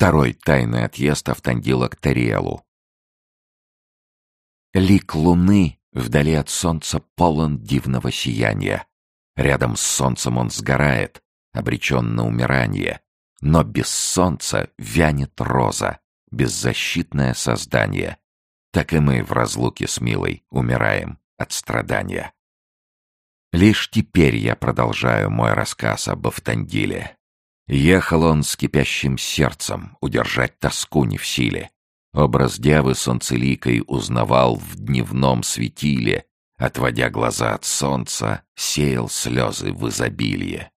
Второй тайный отъезд Автандила к Тариэлу. Лик луны вдали от солнца полон дивного сияния. Рядом с солнцем он сгорает, обречен на умирание. Но без солнца вянет роза, беззащитное создание. Так и мы в разлуке с милой умираем от страдания. Лишь теперь я продолжаю мой рассказ об Автандиле. Ехал он с кипящим сердцем, удержать тоску не в силе. Образ девы солнцеликой узнавал в дневном светиле, отводя глаза от солнца, сеял слезы в изобилие.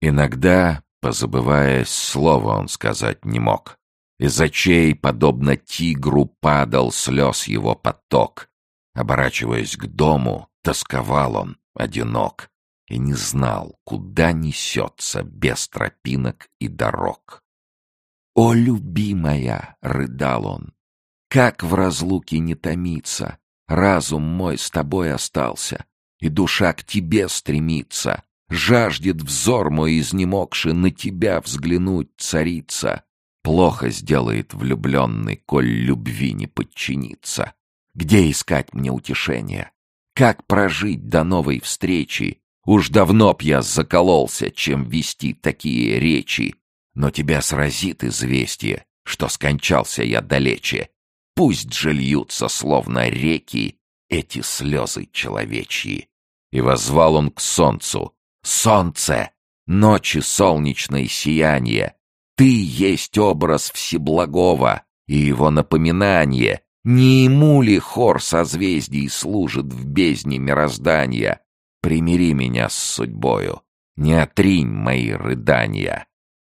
Иногда, позабываясь, слова он сказать не мог. Из очей, подобно тигру, падал слез его поток. Оборачиваясь к дому, тосковал он, одинок, и не знал, куда несется без тропинок и дорог. «О, любимая!» — рыдал он. «Как в разлуке не томиться! Разум мой с тобой остался, и душа к тебе стремится. Жаждет взор мой изнемогший на тебя взглянуть, царица. Плохо сделает влюбленный, коль любви не подчинится. Где искать мне утешения? Как прожить до новой встречи? Уж давно б я закололся, чем вести такие речи. Но тебя сразит известие, что скончался я далече. Пусть же льются, словно реки, эти слезы человечьи. И возвал он к солнцу. «Солнце! Ночи солнечное сияние! Ты есть образ Всеблагого и его напоминание. Не ему ли хор созвездий служит в бездне мироздания? Примири меня с судьбою, не отринь мои рыдания.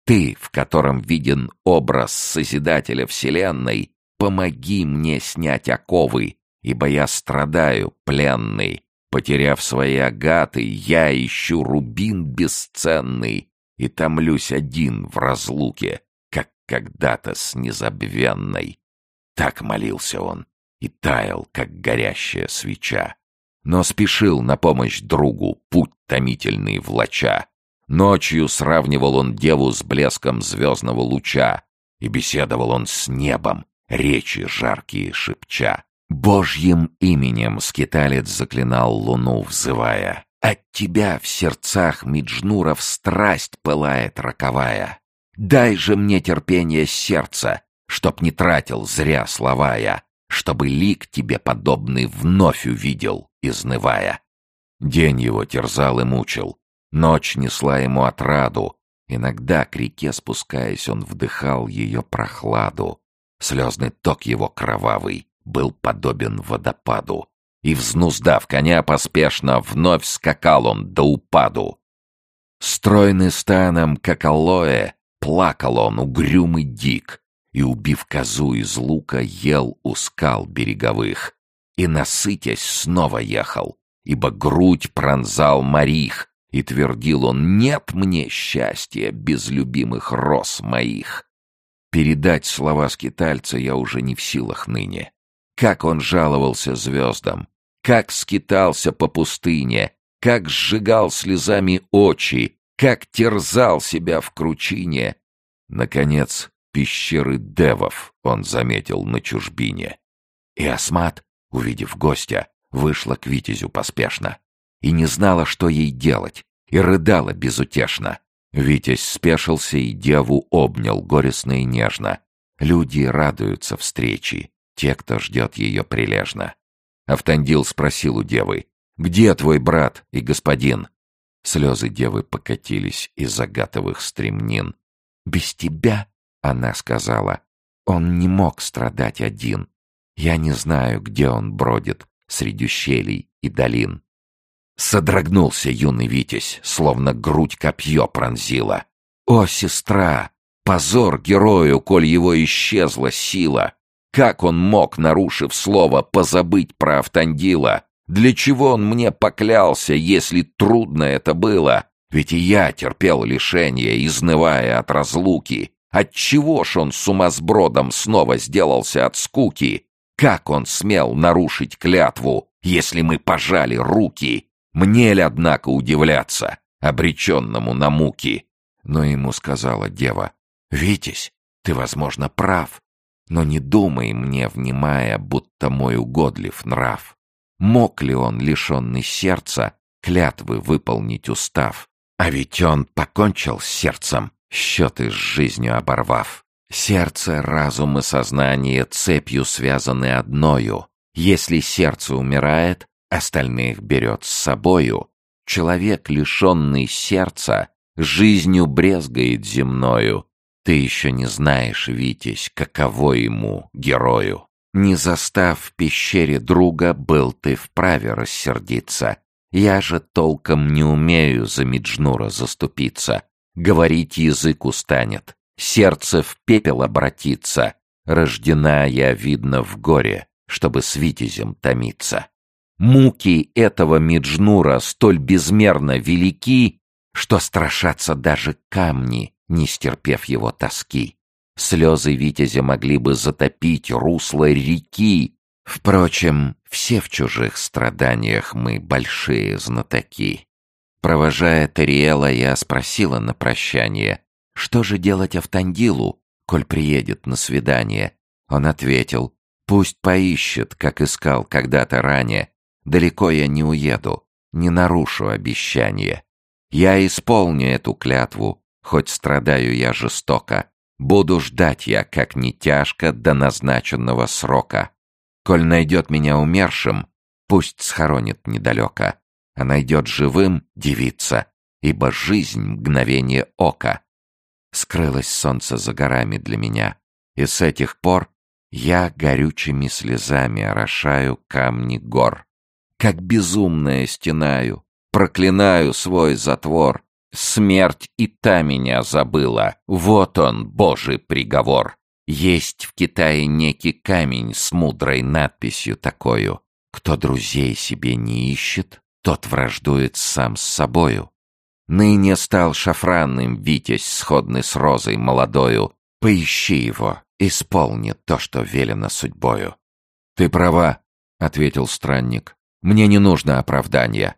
Ты, в котором виден образ Созидателя Вселенной, помоги мне снять оковы, ибо я страдаю, пленный. Потеряв свои агаты, я ищу рубин бесценный, и томлюсь один в разлуке, как когда-то с незабвенной. Так молился он и таял, как горящая свеча. Но спешил на помощь другу, путь томительный влача. Ночью сравнивал он деву с блеском звездного луча, и беседовал он с небом, речи жаркие шепча. Божьим именем скиталец заклинал луну, взывая. От тебя в сердцах Миджнуров страсть пылает роковая. Дай же мне терпение сердца, чтоб не тратил зря слова я, чтобы лик тебе подобный вновь увидел, изнывая. День его терзал и мучил, ночь несла ему отраду, иногда к реке спускаясь, он вдыхал ее прохладу. Слезный ток его кровавый был подобен водопаду и, взнуздав коня поспешно, вновь скакал он до упаду. Стройный станом, как алоэ, плакал он, угрюмый дик, и, убив козу из лука, ел у скал береговых, и, насытясь, снова ехал, ибо грудь пронзал морих, и твердил он «Нет мне счастья без любимых роз моих». Передать слова скитальца я уже не в силах ныне. Как он жаловался звездам, как скитался по пустыне, как сжигал слезами очи, как терзал себя в кручине. Наконец, пещеры девов он заметил на чужбине. И Асмат, увидев гостя, вышла к Витязю поспешно и не знала, что ей делать, и рыдала безутешно. Витязь спешился и деву обнял горестно и нежно. Люди радуются встрече, те, кто ждет ее прилежно. Автандил спросил у девы, «Где твой брат и господин?» Слезы девы покатились из агатовых стремнин. «Без тебя, — она сказала, — он не мог страдать один. Я не знаю, где он бродит, среди щелей и долин». Содрогнулся юный Витязь, словно грудь копье пронзила. «О, сестра! Позор герою, коль его исчезла сила! Как он мог, нарушив слово, позабыть про Автандила? Для чего он мне поклялся, если трудно это было? Ведь и я терпел лишение, изнывая от разлуки. Отчего ж он сумасбродом снова сделался от скуки? Как он смел нарушить клятву, если мы пожали руки? Мне ли, однако, удивляться, обреченному на муки? Но ему сказала дева, «Витязь, ты, возможно, прав, но не думай мне, внимая, будто мой угодлив нрав. Мог ли он, лишенный сердца, клятвы выполнить устав? А ведь он покончил с сердцем, счеты с жизнью оборвав. Сердце, разум и сознание цепью связаны одною. Если сердце умирает, остальных берет с собою. Человек, лишенный сердца, жизнью брезгает земною. Ты еще не знаешь, Витязь, каково ему, герою. Не застав в пещере друга, был ты вправе рассердиться. Я же толком не умею за Меджнура заступиться. Говорить язык устанет, сердце в пепел обратится. Рождена я, видно, в горе, чтобы с витязем томиться. Муки этого Меджнура столь безмерно велики, что страшатся даже камни, не стерпев его тоски. Слезы Витязя могли бы затопить русло реки. Впрочем, все в чужих страданиях мы большие знатоки. Провожая Тариэла, я спросила на прощание, что же делать Автандилу, коль приедет на свидание. Он ответил, пусть поищет, как искал когда-то ранее. Далеко я не уеду, не нарушу обещание. Я исполню эту клятву, хоть страдаю я жестоко. Буду ждать я, как не тяжко, до назначенного срока. Коль найдет меня умершим, пусть схоронит недалеко, а найдет живым девица, ибо жизнь — мгновение ока. Скрылось солнце за горами для меня, и с этих пор я горючими слезами орошаю камни гор. Как безумная стенаю, проклинаю свой затвор. Смерть и та меня забыла. Вот он, Божий приговор. Есть в Китае некий камень с мудрой надписью такою. Кто друзей себе не ищет, тот враждует сам с собою. Ныне стал шафранным витязь, сходный с розой молодою. Поищи его, исполнит то, что велено судьбою. — Ты права, — ответил странник. — Мне не нужно оправдания.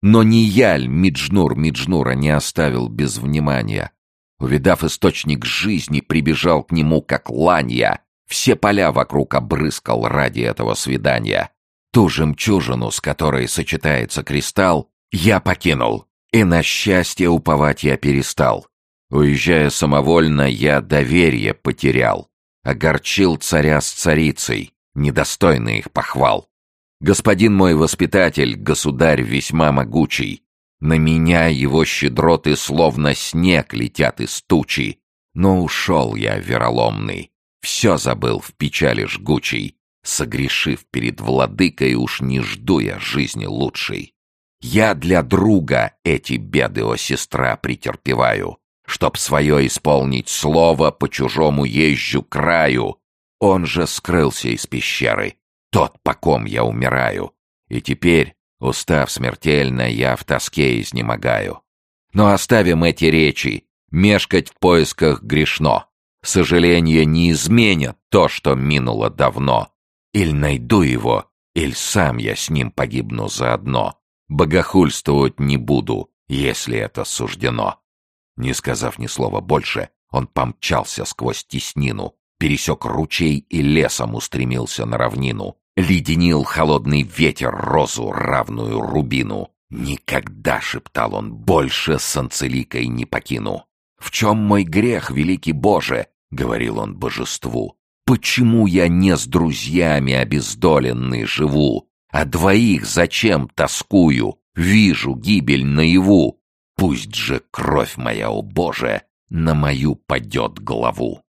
Но ни яль Миджнур Миджнура не оставил без внимания. Увидав источник жизни, прибежал к нему как ланья. Все поля вокруг обрыскал ради этого свидания. Ту жемчужину, с которой сочетается кристалл, я покинул, и на счастье уповать я перестал. Уезжая самовольно, я доверие потерял. Огорчил царя с царицей, недостойный их похвал. Господин мой воспитатель, государь весьма могучий. На меня его щедроты словно снег летят из тучи. Но ушел я, вероломный, все забыл в печали жгучей. Согрешив перед владыкой, уж не жду я жизни лучшей. Я для друга эти беды, о сестра, претерпеваю. Чтоб свое исполнить слово, по чужому езжу краю. Он же скрылся из пещеры, тот, по ком я умираю. И теперь, устав смертельно, я в тоске изнемогаю. Но оставим эти речи, мешкать в поисках грешно. Сожаление не изменят то, что минуло давно. Иль найду его, иль сам я с ним погибну заодно. Богохульствовать не буду, если это суждено. Не сказав ни слова больше, он помчался сквозь теснину, пересек ручей и лесом устремился на равнину. Леденил холодный ветер розу, равную рубину. «Никогда», — шептал он, — «больше с Анцеликой не покину». «В чем мой грех, великий Боже?» — говорил он божеству. «Почему я не с друзьями обездоленный живу, а двоих зачем тоскую? Вижу гибель наяву. Пусть же кровь моя, о Боже, на мою падет главу».